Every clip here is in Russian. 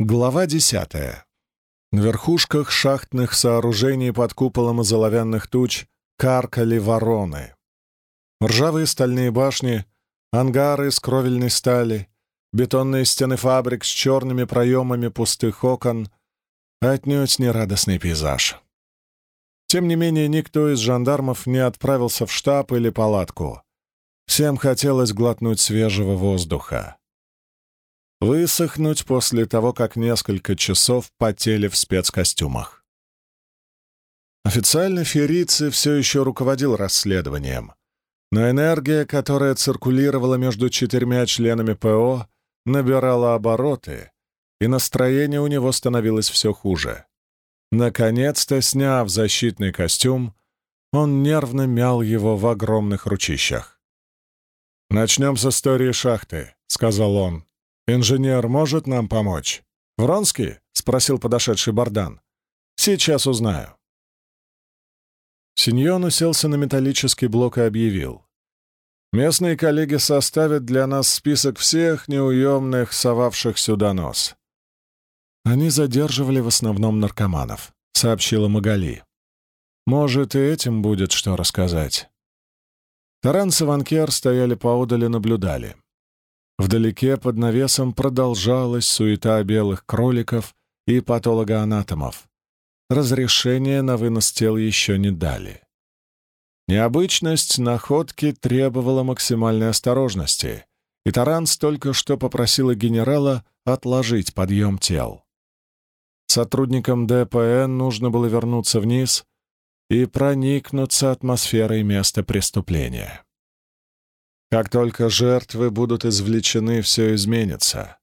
Глава десятая. На верхушках шахтных сооружений под куполом из оловянных туч каркали вороны. Ржавые стальные башни, ангары из кровельной стали, бетонные стены фабрик с черными проемами пустых окон — отнюдь не радостный пейзаж. Тем не менее, никто из жандармов не отправился в штаб или палатку. Всем хотелось глотнуть свежего воздуха высохнуть после того, как несколько часов потели в спецкостюмах. Официально Феррицы все еще руководил расследованием, но энергия, которая циркулировала между четырьмя членами ПО, набирала обороты, и настроение у него становилось все хуже. Наконец-то, сняв защитный костюм, он нервно мял его в огромных ручищах. «Начнем с истории шахты», — сказал он. «Инженер может нам помочь?» «Вронский?» — спросил подошедший Бардан. «Сейчас узнаю». Синьон уселся на металлический блок и объявил. «Местные коллеги составят для нас список всех неуемных, совавших сюда нос». «Они задерживали в основном наркоманов», — сообщила Магали. «Может, и этим будет что рассказать». Таранс и Ванкер стояли поодаль и наблюдали. Вдалеке под навесом продолжалась суета белых кроликов и патологоанатомов. Разрешения на вынос тел еще не дали. Необычность находки требовала максимальной осторожности, и Таранс только что попросила генерала отложить подъем тел. Сотрудникам ДПН нужно было вернуться вниз и проникнуться атмосферой места преступления. Как только жертвы будут извлечены, все изменится.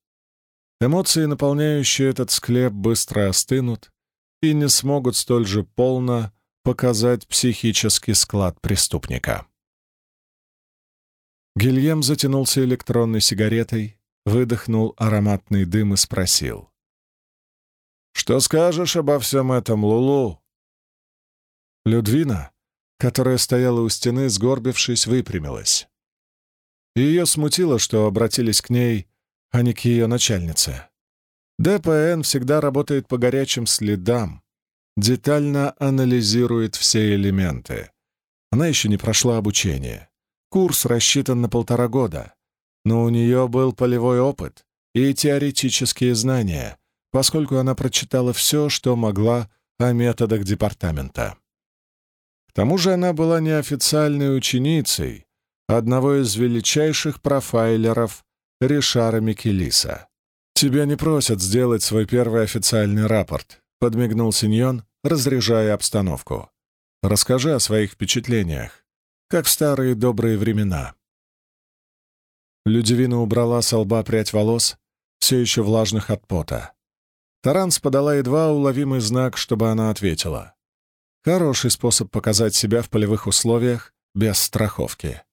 Эмоции, наполняющие этот склеп, быстро остынут и не смогут столь же полно показать психический склад преступника. Гильем затянулся электронной сигаретой, выдохнул ароматный дым и спросил. «Что скажешь обо всем этом, Лулу?» Людвина, которая стояла у стены, сгорбившись, выпрямилась и ее смутило, что обратились к ней, а не к ее начальнице. ДПН всегда работает по горячим следам, детально анализирует все элементы. Она еще не прошла обучение. Курс рассчитан на полтора года, но у нее был полевой опыт и теоретические знания, поскольку она прочитала все, что могла о методах департамента. К тому же она была неофициальной ученицей, одного из величайших профайлеров Ришара Микелиса. «Тебя не просят сделать свой первый официальный рапорт», — подмигнул Синьон, разряжая обстановку. «Расскажи о своих впечатлениях, как в старые добрые времена». Людивина убрала с лба прядь волос, все еще влажных от пота. Таранс подала едва уловимый знак, чтобы она ответила. Хороший способ показать себя в полевых условиях без страховки.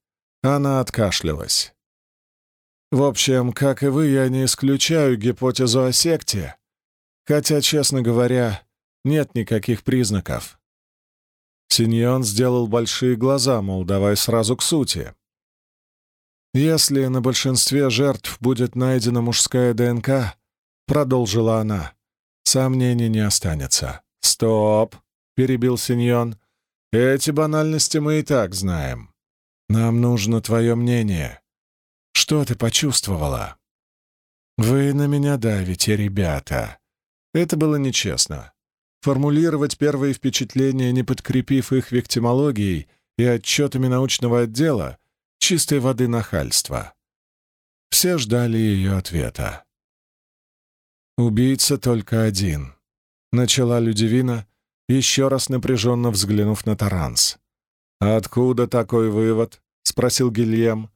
Она откашлялась. В общем, как и вы, я не исключаю гипотезу о секте, хотя, честно говоря, нет никаких признаков. Синьон сделал большие глаза, мол, давай сразу к сути. «Если на большинстве жертв будет найдена мужская ДНК», — продолжила она, — «сомнений не останется». «Стоп!» — перебил Синьон. «Эти банальности мы и так знаем. Нам нужно твое мнение. Что ты почувствовала?» «Вы на меня давите, ребята». Это было нечестно. Формулировать первые впечатления, не подкрепив их виктимологией и отчетами научного отдела, чистой воды нахальство. Все ждали ее ответа. «Убийца только один», — начала Людивина, еще раз напряженно взглянув на Таранс. «Откуда такой вывод?» — спросил Гильем.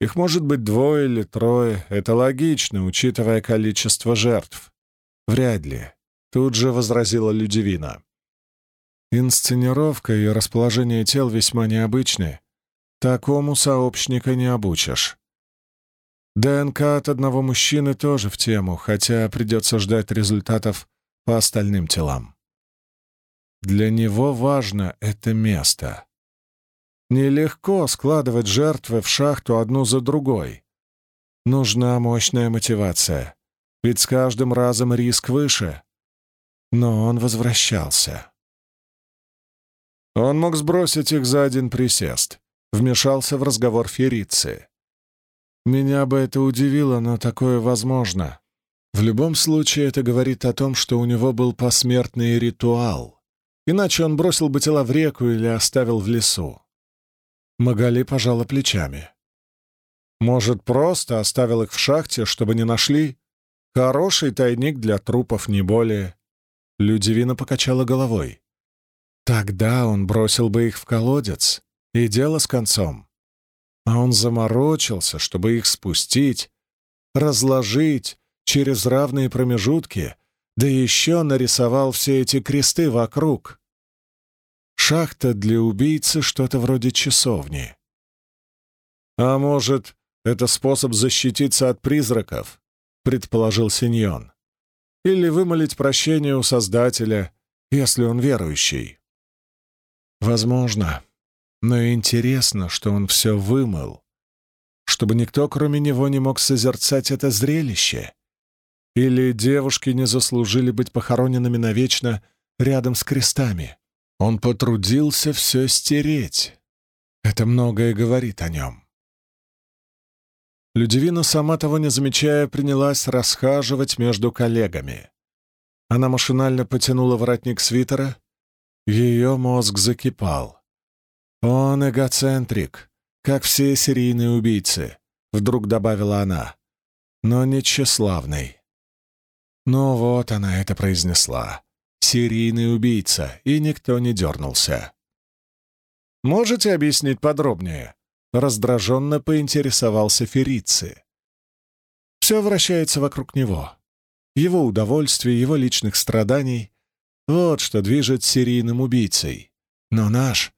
«Их может быть двое или трое. Это логично, учитывая количество жертв». «Вряд ли», — тут же возразила Людивина. «Инсценировка и расположение тел весьма необычны. Такому сообщника не обучишь. ДНК от одного мужчины тоже в тему, хотя придется ждать результатов по остальным телам. Для него важно это место. Нелегко складывать жертвы в шахту одну за другой. Нужна мощная мотивация. ведь с каждым разом риск выше. Но он возвращался. Он мог сбросить их за один присест. Вмешался в разговор Ферицы. Меня бы это удивило, но такое возможно. В любом случае это говорит о том, что у него был посмертный ритуал. Иначе он бросил бы тела в реку или оставил в лесу. Магали пожала плечами. Может, просто оставил их в шахте, чтобы не нашли? Хороший тайник для трупов, не более. Людивина покачала головой. Тогда он бросил бы их в колодец, и дело с концом. А он заморочился, чтобы их спустить, разложить через равные промежутки, да еще нарисовал все эти кресты вокруг. Шахта для убийцы что-то вроде часовни. А может, это способ защититься от призраков, предположил Синьон или вымолить прощение у Создателя, если он верующий. Возможно, но интересно, что он все вымыл, чтобы никто, кроме него, не мог созерцать это зрелище. Или девушки не заслужили быть похороненными навечно рядом с крестами. Он потрудился все стереть. Это многое говорит о нем. Людивина, сама того не замечая, принялась расхаживать между коллегами. Она машинально потянула воротник свитера. Ее мозг закипал. «Он эгоцентрик, как все серийные убийцы», — вдруг добавила она, — «но не тщеславный». Ну вот она это произнесла. «Серийный убийца», и никто не дернулся. «Можете объяснить подробнее?» Раздраженно поинтересовался Феррицы. Все вращается вокруг него. Его удовольствие, его личных страданий — вот что движет серийным убийцей. Но наш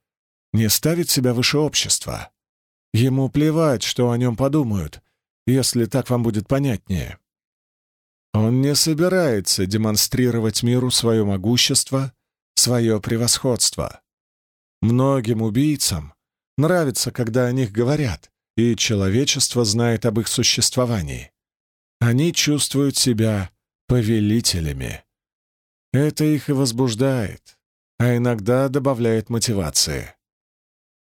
не ставит себя выше общества. Ему плевать, что о нем подумают, если так вам будет понятнее. Он не собирается демонстрировать миру свое могущество, свое превосходство. Многим убийцам Нравится, когда о них говорят, и человечество знает об их существовании. Они чувствуют себя повелителями. Это их и возбуждает, а иногда добавляет мотивации.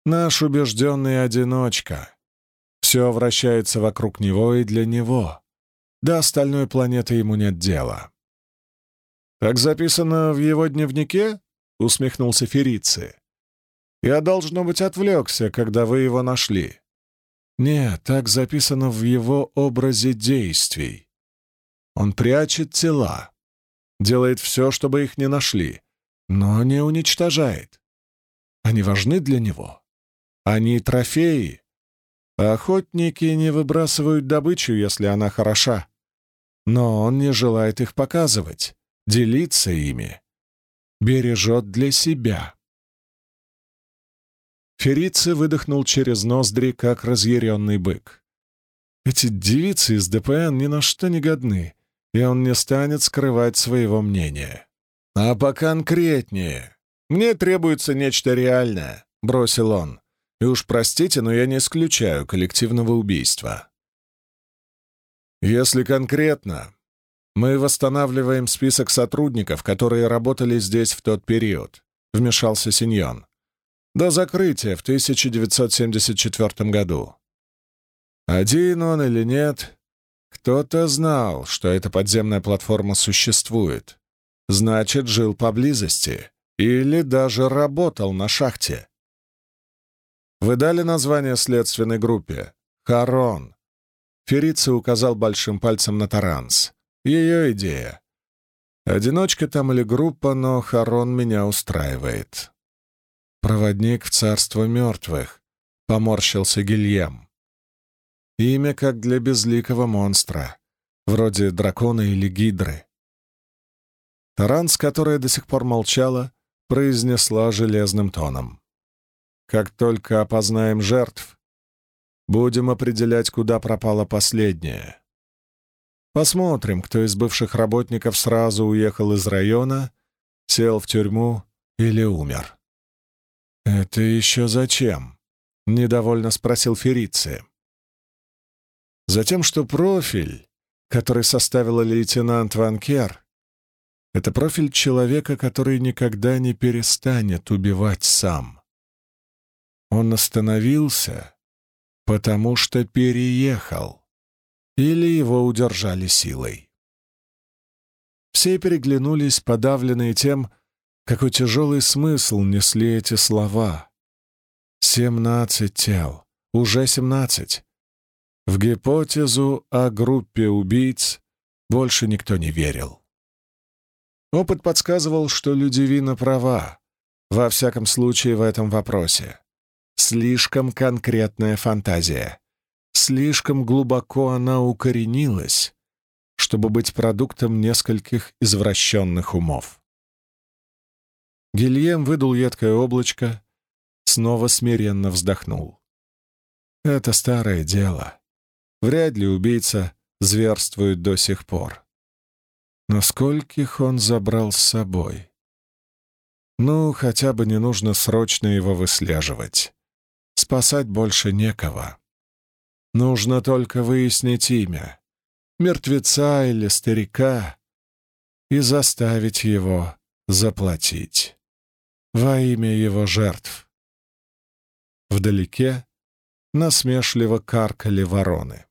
Наш убежденный одиночка. Все вращается вокруг него и для него. До остальной планеты ему нет дела. «Так записано в его дневнике?» — усмехнулся Ферицы. Я, должно быть, отвлекся, когда вы его нашли. Нет, так записано в его образе действий. Он прячет тела, делает все, чтобы их не нашли, но не уничтожает. Они важны для него. Они трофеи. Охотники не выбрасывают добычу, если она хороша. Но он не желает их показывать, делиться ими. Бережет для себя. Ферицы выдохнул через ноздри, как разъяренный бык. Эти девицы из ДПН ни на что не годны, и он не станет скрывать своего мнения. «А поконкретнее. Мне требуется нечто реальное», — бросил он. «И уж простите, но я не исключаю коллективного убийства». «Если конкретно, мы восстанавливаем список сотрудников, которые работали здесь в тот период», — вмешался Синьон до закрытия в 1974 году. Один он или нет, кто-то знал, что эта подземная платформа существует. Значит, жил поблизости или даже работал на шахте. Вы дали название следственной группе «Харон». Ферица указал большим пальцем на Таранс. Ее идея. Одиночка там или группа, но Харон меня устраивает. «Проводник в царство мертвых», — поморщился Гильям. Имя как для безликого монстра, вроде дракона или гидры. Таранс, которая до сих пор молчала, произнесла железным тоном. «Как только опознаем жертв, будем определять, куда пропала последняя. Посмотрим, кто из бывших работников сразу уехал из района, сел в тюрьму или умер». «Это еще зачем?» — недовольно спросил Ферицы. «Затем, что профиль, который составила лейтенант Ван Кер, это профиль человека, который никогда не перестанет убивать сам. Он остановился, потому что переехал, или его удержали силой. Все переглянулись, подавленные тем, какой тяжелый смысл несли эти слова. Семнадцать тел, уже семнадцать. В гипотезу о группе убийц больше никто не верил. Опыт подсказывал, что Людивина права, во всяком случае в этом вопросе. Слишком конкретная фантазия. Слишком глубоко она укоренилась, чтобы быть продуктом нескольких извращенных умов. Гильем выдул едкое облачко, снова смиренно вздохнул. Это старое дело. Вряд ли убийца зверствует до сих пор. Но скольких он забрал с собой? Ну, хотя бы не нужно срочно его выслеживать. Спасать больше некого. Нужно только выяснить имя, мертвеца или старика, и заставить его заплатить во имя его жертв. Вдалеке насмешливо каркали вороны.